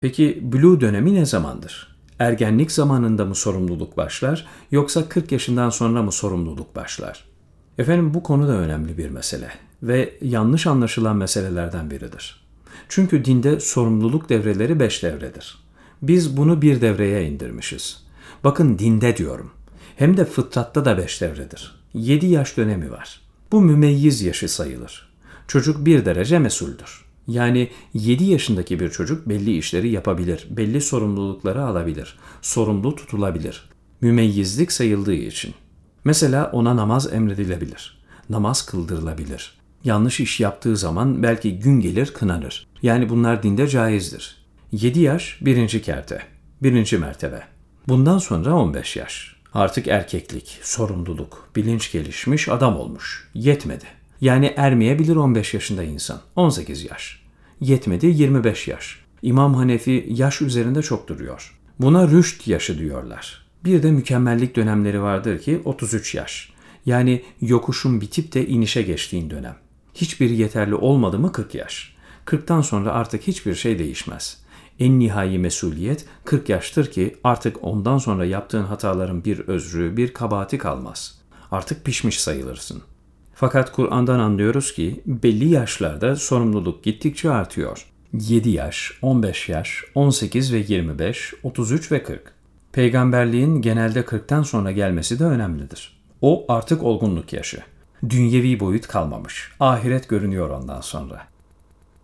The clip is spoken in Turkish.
Peki blue dönemi ne zamandır? Ergenlik zamanında mı sorumluluk başlar yoksa 40 yaşından sonra mı sorumluluk başlar? Efendim bu konu da önemli bir mesele ve yanlış anlaşılan meselelerden biridir. Çünkü dinde sorumluluk devreleri beş devredir. Biz bunu bir devreye indirmişiz. Bakın dinde diyorum. Hem de fıtratta da beş devredir. Yedi yaş dönemi var. Bu mümeyyiz yaşı sayılır. Çocuk bir derece mesuldür. Yani 7 yaşındaki bir çocuk belli işleri yapabilir, belli sorumlulukları alabilir, sorumlu tutulabilir. Mümeyyizlik sayıldığı için. Mesela ona namaz emredilebilir, namaz kıldırılabilir. Yanlış iş yaptığı zaman belki gün gelir kınanır. Yani bunlar dinde caizdir. 7 yaş birinci kerte, birinci mertebe. Bundan sonra 15 yaş. Artık erkeklik, sorumluluk, bilinç gelişmiş adam olmuş. Yetmedi. Yani ermeyebilir 15 yaşında insan. 18 yaş. Yetmedi 25 yaş. İmam Hanefi yaş üzerinde çok duruyor. Buna rüşt yaşı diyorlar. Bir de mükemmellik dönemleri vardır ki 33 yaş. Yani yokuşun bitip de inişe geçtiğin dönem. Hiçbir yeterli olmadı mı 40 yaş. 40'tan sonra artık hiçbir şey değişmez. En nihai mesuliyet 40 yaştır ki artık ondan sonra yaptığın hataların bir özrü, bir kabahati kalmaz. Artık pişmiş sayılırsın. Fakat Kur'an'dan anlıyoruz ki belli yaşlarda sorumluluk gittikçe artıyor. 7 yaş, 15 yaş, 18 ve 25, 33 ve 40. Peygamberliğin genelde 40'tan sonra gelmesi de önemlidir. O artık olgunluk yaşı. Dünyevi boyut kalmamış. Ahiret görünüyor ondan sonra.